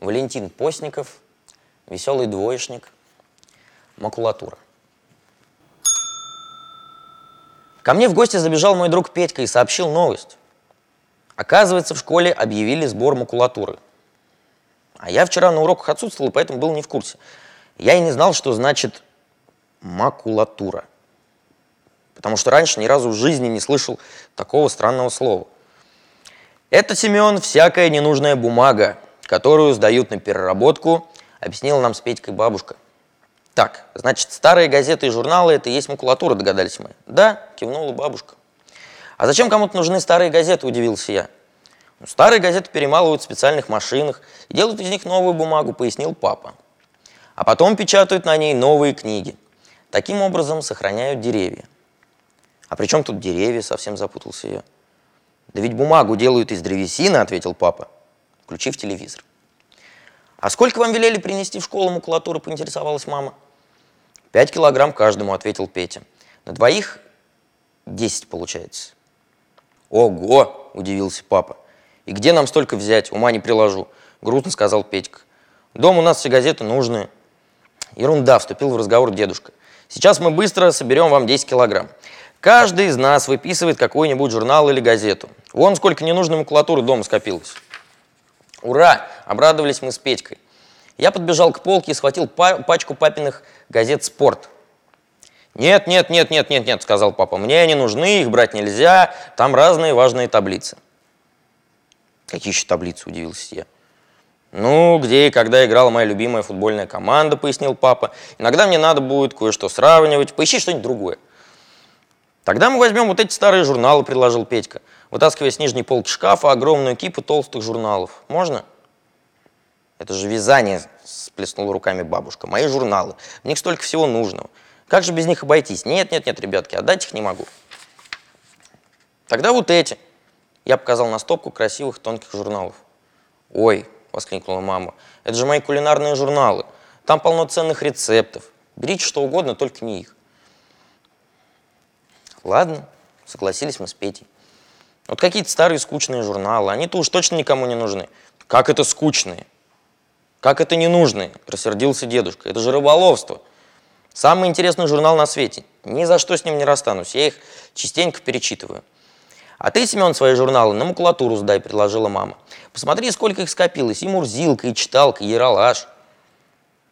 Валентин Постников, веселый двоечник, макулатура. Ко мне в гости забежал мой друг Петька и сообщил новость. Оказывается, в школе объявили сбор макулатуры. А я вчера на уроках отсутствовал, поэтому был не в курсе. Я и не знал, что значит макулатура. Потому что раньше ни разу в жизни не слышал такого странного слова. Это, Семен, всякая ненужная бумага, которую сдают на переработку, объяснила нам с Петькой бабушка. Так, значит, старые газеты и журналы – это и есть макулатура, догадались мы. Да, кивнула бабушка. А зачем кому-то нужны старые газеты, удивился я. Ну, старые газеты перемалывают в специальных машинах и делают из них новую бумагу, пояснил папа. А потом печатают на ней новые книги. Таким образом сохраняют деревья. А при чем тут деревья, совсем запутался я. Да ведь бумагу делают из древесины, ответил папа, включив телевизор. А сколько вам велели принести в школу макулатуры, поинтересовалась мама. Пять килограмм каждому, ответил Петя. На двоих десять получается. Ого, удивился папа. И где нам столько взять? Ума не приложу. Грустно сказал Петька. Дом у нас все газеты нужные. Ерунда, вступил в разговор дедушка. Сейчас мы быстро соберем вам 10 килограмм. Каждый из нас выписывает какой-нибудь журнал или газету. Вон сколько ненужной макулатуры дома скопилось. Ура! Обрадовались мы с Петькой. Я подбежал к полке и схватил пачку папиных газет «Спорт». «Нет, нет, нет, нет, нет, нет», — сказал папа. «Мне они нужны, их брать нельзя, там разные важные таблицы». «Какие еще таблицы?» — удивился я. «Ну, где и когда играла моя любимая футбольная команда», — пояснил папа. «Иногда мне надо будет кое-что сравнивать. Поищи что-нибудь другое». Тогда мы возьмем вот эти старые журналы, предложил Петька, вытаскивая с нижней полки шкафа огромную кипу толстых журналов. Можно? Это же вязание, сплеснула руками бабушка. Мои журналы. В них столько всего нужного. Как же без них обойтись? Нет, нет, нет, ребятки, отдать их не могу. Тогда вот эти. Я показал на стопку красивых тонких журналов. Ой, воскликнула мама, это же мои кулинарные журналы. Там полно ценных рецептов. Берите что угодно, только не их. Ладно, согласились мы с Петей. Вот какие-то старые скучные журналы, они-то уж точно никому не нужны. Как это скучные? Как это ненужные? Рассердился дедушка. Это же рыболовство. Самый интересный журнал на свете. Ни за что с ним не расстанусь. Я их частенько перечитываю. А ты, Семен, свои журналы на макулатуру сдай, предложила мама. Посмотри, сколько их скопилось. И Мурзилка, и Читалка, и Яралаш.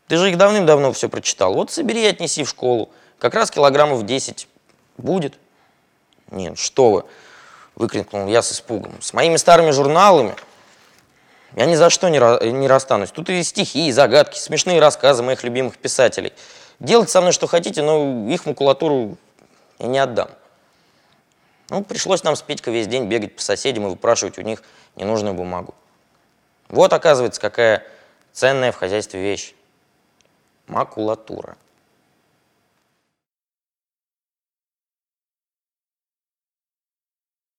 Ты же их давным-давно все прочитал. Вот собери и отнеси в школу. Как раз килограммов 10 будет. Нет, что вы, выкрикнул я с испугом. С моими старыми журналами я ни за что не, не расстанусь. Тут и стихи, и загадки, смешные рассказы моих любимых писателей. Делайте со мной что хотите, но их макулатуру я не отдам. Ну, пришлось нам с Петькой весь день бегать по соседям и выпрашивать у них ненужную бумагу. Вот, оказывается, какая ценная в хозяйстве вещь. Макулатура.